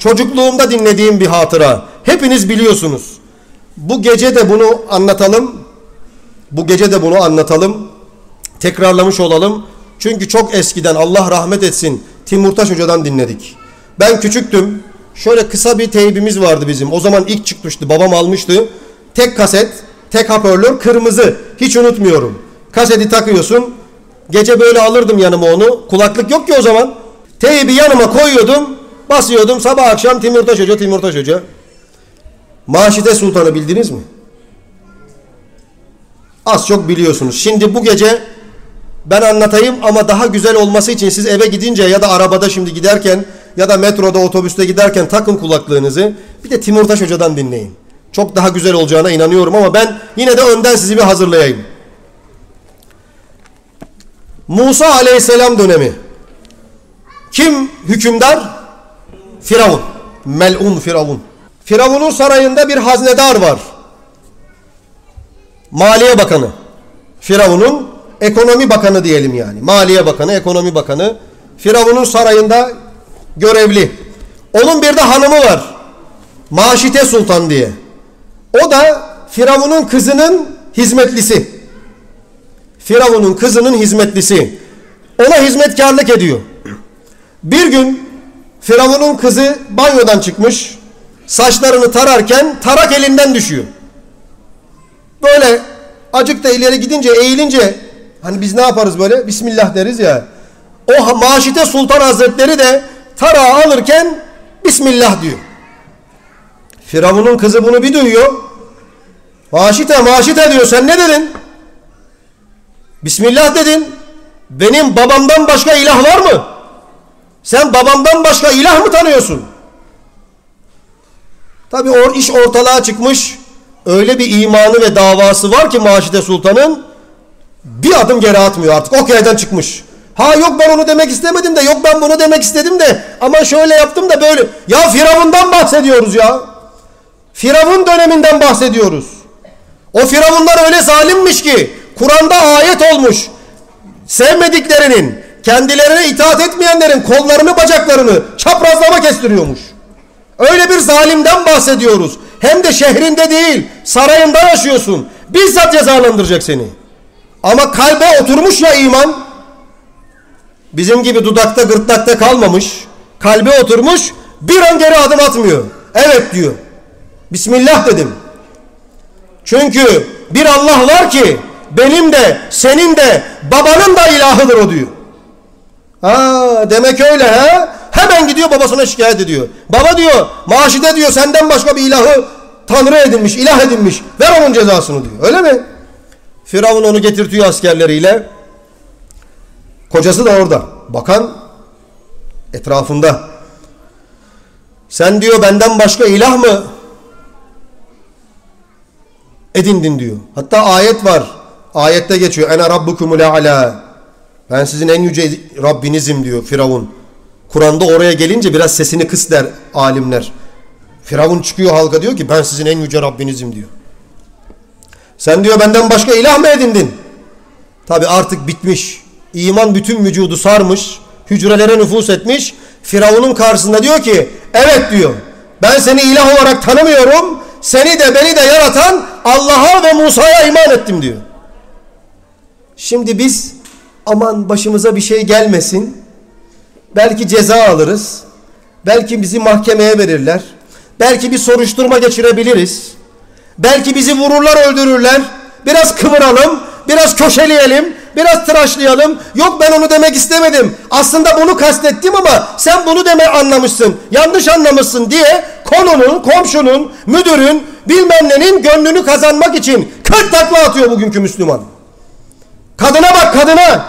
Çocukluğumda dinlediğim bir hatıra. Hepiniz biliyorsunuz. Bu gece de bunu anlatalım. Bu gece de bunu anlatalım. Tekrarlamış olalım. Çünkü çok eskiden Allah rahmet etsin Timurtaş Hoca'dan dinledik. Ben küçüktüm. Şöyle kısa bir teybimiz vardı bizim. O zaman ilk çıkmıştı. Babam almıştı. Tek kaset, tek hoparlör, kırmızı. Hiç unutmuyorum. Kaseti takıyorsun. Gece böyle alırdım yanıma onu. Kulaklık yok ki o zaman. Teybi yanıma koyuyordum. Basıyordum sabah akşam Timurtaş Hoca, Timurtaş Hoca. Maşide Sultan'ı bildiniz mi? Az çok biliyorsunuz. Şimdi bu gece ben anlatayım ama daha güzel olması için siz eve gidince ya da arabada şimdi giderken ya da metroda otobüste giderken takın kulaklığınızı. Bir de Timurtaş Hoca'dan dinleyin. Çok daha güzel olacağına inanıyorum ama ben yine de önden sizi bir hazırlayayım. Musa aleyhisselam dönemi. Kim hükümdar? Firavun. Melun Firavun. Firavun'un sarayında bir haznedar var. Maliye Bakanı. Firavun'un ekonomi bakanı diyelim yani. Maliye Bakanı, ekonomi bakanı. Firavun'un sarayında görevli. Onun bir de hanımı var. Maşite Sultan diye. O da Firavun'un kızının hizmetlisi. Firavun'un kızının hizmetlisi. Ona hizmetkarlık ediyor. Bir gün Firavun'un kızı banyodan çıkmış. Saçlarını tararken tarak elinden düşüyor. Böyle acık da ileri gidince eğilince hani biz ne yaparız böyle? Bismillah deriz ya. O Maşite Sultan Hazretleri de tarağı alırken Bismillah diyor. Firavun'un kızı bunu bir duyuyor. Maşite maşite diyor sen ne dedin? Bismillah dedin. Benim babamdan başka ilah var mı? Sen babamdan başka ilah mı tanıyorsun? Tabi o iş ortalığa çıkmış. Öyle bir imanı ve davası var ki Maşide Sultan'ın bir adım geri atmıyor artık. O köyden çıkmış. Ha yok ben onu demek istemedim de yok ben bunu demek istedim de ama şöyle yaptım da böyle. Ya Firavun'dan bahsediyoruz ya. Firavun döneminden bahsediyoruz. O Firavunlar öyle zalimmiş ki Kur'an'da ayet olmuş. Sevmediklerinin, kendilerine itaat etmeyenlerin kollarını bacaklarını çaprazlama kestiriyormuş. Öyle bir zalimden bahsediyoruz. Hem de şehrinde değil, sarayında yaşıyorsun. Bizzat cezalandıracak seni. Ama kalbe oturmuş ya iman. Bizim gibi dudakta gırtlakta kalmamış. Kalbe oturmuş bir an geri adım atmıyor. Evet diyor. Bismillah dedim. Çünkü bir Allah var ki benim de senin de babanın da ilahıdır o diyor. Ha demek öyle ha? Hemen gidiyor babasına şikayet ediyor. Baba diyor maaşide diyor senden başka bir ilahı tanrı edinmiş, ilah edinmiş. Ver onun cezasını diyor. Öyle mi? Firavun onu getirtiyor askerleriyle. Kocası da orada. Bakan etrafında. Sen diyor benden başka ilah mı edindin diyor. Hatta ayet var. Ayette geçiyor. Ene rabbukumul a'la. Ben sizin en yüce Rabbinizim diyor Firavun. Kur'an'da oraya gelince biraz sesini kıs der alimler. Firavun çıkıyor halka diyor ki ben sizin en yüce Rabbinizim diyor. Sen diyor benden başka ilah mı edindin? Tabi artık bitmiş. İman bütün vücudu sarmış. Hücrelere nüfus etmiş. Firavun'un karşısında diyor ki evet diyor. Ben seni ilah olarak tanımıyorum. Seni de beni de yaratan Allah'a ve Musa'ya iman ettim diyor. Şimdi biz aman başımıza bir şey gelmesin. Belki ceza alırız. Belki bizi mahkemeye verirler. Belki bir soruşturma geçirebiliriz. Belki bizi vururlar öldürürler. Biraz kıvıralım. Biraz köşeleyelim. Biraz tıraşlayalım. Yok ben onu demek istemedim. Aslında bunu kastettim ama sen bunu deme anlamışsın. Yanlış anlamışsın diye konunun, komşunun, müdürün, bilmem nenin gönlünü kazanmak için 40 takla atıyor bugünkü Müslüman. Kadına bak kadına.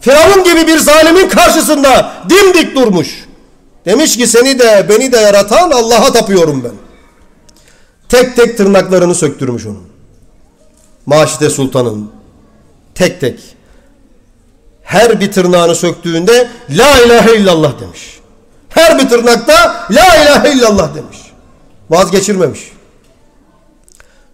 Firavun gibi bir zalimin karşısında dimdik durmuş. Demiş ki seni de beni de yaratan Allah'a tapıyorum ben. Tek tek tırnaklarını söktürmüş onun. Maşide Sultan'ın. Tek tek. Her bir tırnağını söktüğünde La ilahe illallah demiş. Her bir tırnakta La ilahe illallah demiş. Vazgeçirmemiş.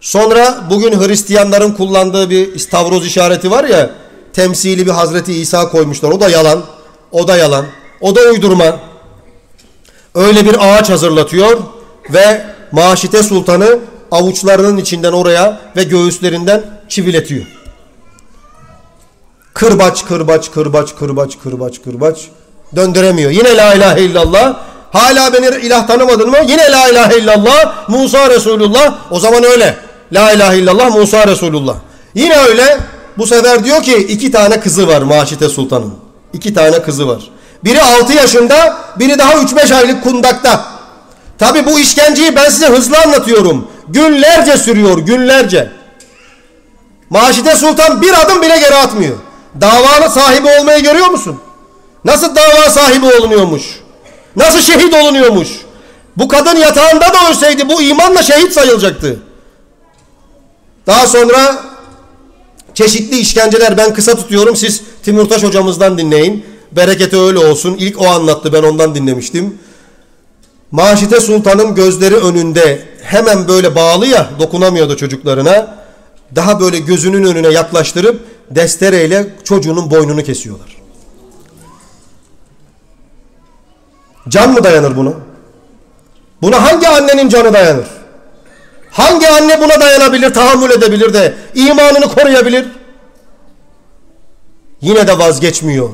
Sonra bugün Hristiyanların kullandığı bir istavroz işareti var ya temsili bir Hazreti İsa koymuşlar. O da yalan. O da yalan. O da uydurma. Öyle bir ağaç hazırlatıyor ve Maşite Sultanı avuçlarının içinden oraya ve göğüslerinden çiviletiyor. Kırbaç, kırbaç, kırbaç, kırbaç, kırbaç, kırbaç. Döndüremiyor. Yine la ilahe illallah. Hala beni ilah tanımadın mı? Yine la ilahe illallah. Musa Resulullah. O zaman öyle. La ilahe illallah Musa Resulullah. Yine öyle. Bu sefer diyor ki iki tane kızı var Maşite Sultan'ın. İki tane kızı var. Biri 6 yaşında, biri daha 3-5 aylık kundakta. Tabi bu işkenceyi ben size hızlı anlatıyorum. Günlerce sürüyor, günlerce. Maşide Sultan bir adım bile geri atmıyor. Davanın sahibi olmayı görüyor musun? Nasıl dava sahibi olunuyormuş? Nasıl şehit olunuyormuş? Bu kadın yatağında da ölseydi bu imanla şehit sayılacaktı. Daha sonra çeşitli işkenceler ben kısa tutuyorum siz Timurtaş hocamızdan dinleyin. Bereketi öyle olsun. İlk o anlattı ben ondan dinlemiştim. Maşite Sultan'ın gözleri önünde hemen böyle bağlı ya dokunamıyordu çocuklarına. Daha böyle gözünün önüne yaklaştırıp destereyle çocuğunun boynunu kesiyorlar. Can mı dayanır buna? Buna hangi annenin canı dayanır? Hangi anne buna dayanabilir, tahammül edebilir de imanını koruyabilir? Yine de vazgeçmiyor.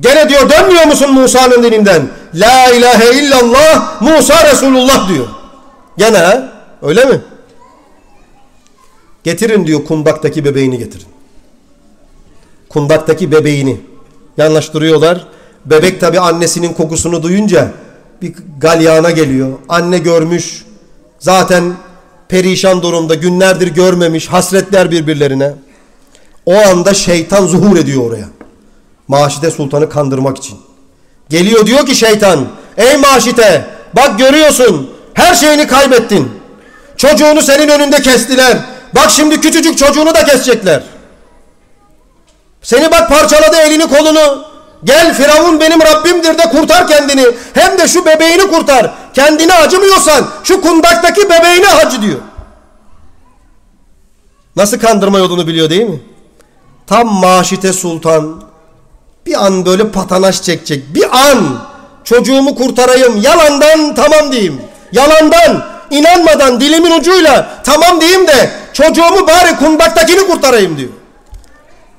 Gene diyor dönmüyor musun Musa'nın dininden? La ilahe illallah Musa Resulullah diyor. Gene ha? Öyle mi? Getirin diyor kundaktaki bebeğini getirin. Kundaktaki bebeğini. Yanlaştırıyorlar. Bebek tabi annesinin kokusunu duyunca bir galyana geliyor. Anne görmüş. Zaten perişan durumda günlerdir görmemiş. Hasretler birbirlerine. O anda şeytan zuhur ediyor oraya. Maşite Sultan'ı kandırmak için. Geliyor diyor ki şeytan, ey Maşite bak görüyorsun her şeyini kaybettin. Çocuğunu senin önünde kestiler. Bak şimdi küçücük çocuğunu da kesecekler. Seni bak parçaladı elini kolunu. Gel Firavun benim Rabbimdir de kurtar kendini. Hem de şu bebeğini kurtar. Kendine acımıyorsan şu kundaktaki bebeğine acı diyor. Nasıl kandırma yolunu biliyor değil mi? Tam Maşite Sultan bir an böyle patanaş çekecek. Bir an çocuğumu kurtarayım. Yalandan tamam diyeyim. Yalandan inanmadan dilimin ucuyla tamam diyeyim de çocuğumu bari kundaktakini kurtarayım diyor.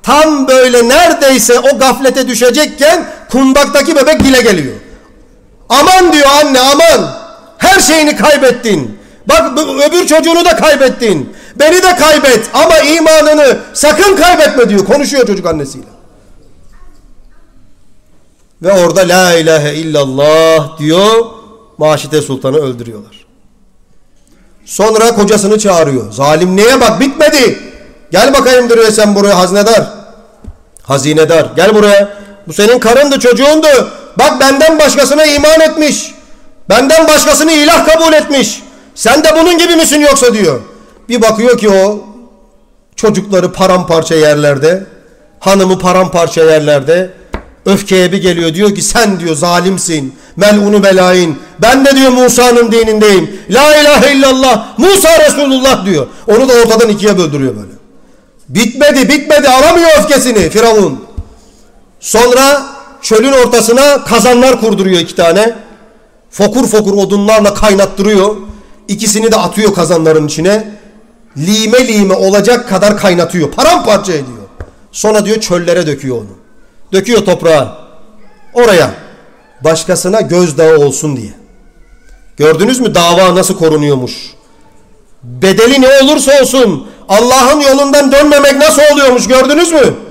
Tam böyle neredeyse o gaflete düşecekken kundaktaki bebek dile geliyor. Aman diyor anne aman. Her şeyini kaybettin. Bak öbür çocuğunu da kaybettin. Beni de kaybet ama imanını sakın kaybetme diyor. Konuşuyor çocuk annesiyle. Ve orada la ilahe illallah diyor. Maşite Sultan'ı öldürüyorlar. Sonra kocasını çağırıyor. Zalim neye bak bitmedi. Gel bakayım diyor sen buraya hazinedar. Hazinedar gel buraya. Bu senin karındı çocuğundu. Bak benden başkasına iman etmiş. Benden başkasını ilah kabul etmiş. Sen de bunun gibi misin yoksa diyor. Bir bakıyor ki o çocukları paramparça yerlerde. Hanımı paramparça yerlerde. Öfkeye bir geliyor diyor ki sen diyor zalimsin. Melunu belain. Ben de diyor Musa'nın dinindeyim. La ilahe illallah. Musa Resulullah diyor. Onu da ortadan ikiye böldürüyor böyle. Bitmedi bitmedi alamıyor öfkesini Firavun. Sonra çölün ortasına kazanlar kurduruyor iki tane. Fokur fokur odunlarla kaynattırıyor. İkisini de atıyor kazanların içine. Lime lime olacak kadar kaynatıyor. Paramparça ediyor. Sonra diyor çöllere döküyor onu. Döküyor toprağa. Oraya. Başkasına gözdağı olsun diye. Gördünüz mü dava nasıl korunuyormuş? Bedeli ne olursa olsun Allah'ın yolundan dönmemek nasıl oluyormuş gördünüz mü?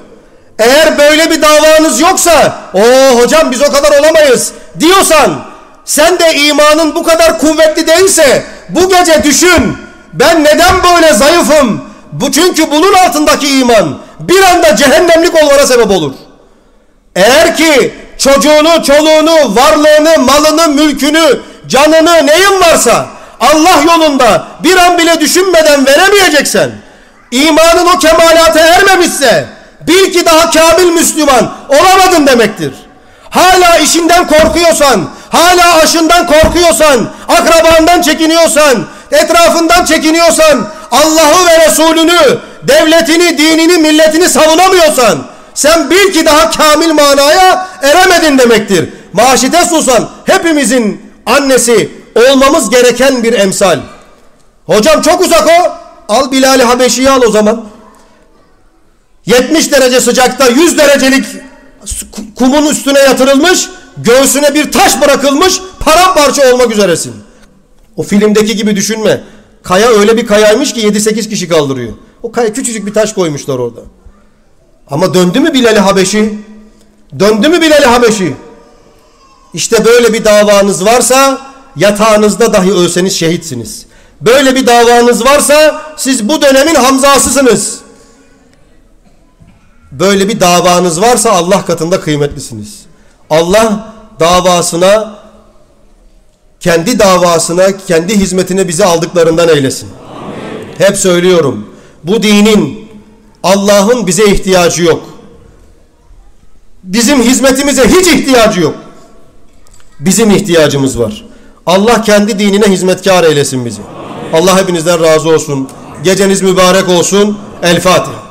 Eğer böyle bir davanız yoksa o hocam biz o kadar olamayız diyorsan sen de imanın bu kadar kuvvetli değilse bu gece düşün ben neden böyle zayıfım? Bu çünkü bunun altındaki iman bir anda cehennemlik olmana sebep olur. Eğer ki çocuğunu, çoluğunu, varlığını, malını, mülkünü, canını neyin varsa Allah yolunda bir an bile düşünmeden veremeyeceksen imanın o kemalata ermemişse bil ki daha kamil Müslüman olamadın demektir. Hala işinden korkuyorsan, hala aşından korkuyorsan, akrabandan çekiniyorsan, etrafından çekiniyorsan, Allah'ı ve Resulünü, devletini, dinini, milletini savunamıyorsan, sen bil ki daha kamil manaya eremedin demektir. Maşite susan hepimizin annesi olmamız gereken bir emsal. Hocam çok uzak o. Al Bilal-i Habeşi'yi al o zaman. 70 derece sıcakta 100 derecelik kumun üstüne yatırılmış, göğsüne bir taş bırakılmış, paramparça olmak üzeresin. O filmdeki gibi düşünme. Kaya öyle bir kayaymış ki 7-8 kişi kaldırıyor. O kaya küçücük bir taş koymuşlar orada. Ama döndü mü Bilal-i Habeşi? Döndü mü Bilal-i Habeşi? İşte böyle bir davanız varsa yatağınızda dahi ölseniz şehitsiniz. Böyle bir davanız varsa siz bu dönemin Hamzasısınız. Böyle bir davanız varsa Allah katında kıymetlisiniz. Allah davasına kendi davasına, kendi hizmetine bizi aldıklarından eylesin. Amin. Hep söylüyorum. Bu dinin Allah'ın bize ihtiyacı yok. Bizim hizmetimize hiç ihtiyacı yok. Bizim ihtiyacımız var. Allah kendi dinine hizmetkar eylesin bizi. Allah hepinizden razı olsun. Geceniz mübarek olsun. El Fatiha.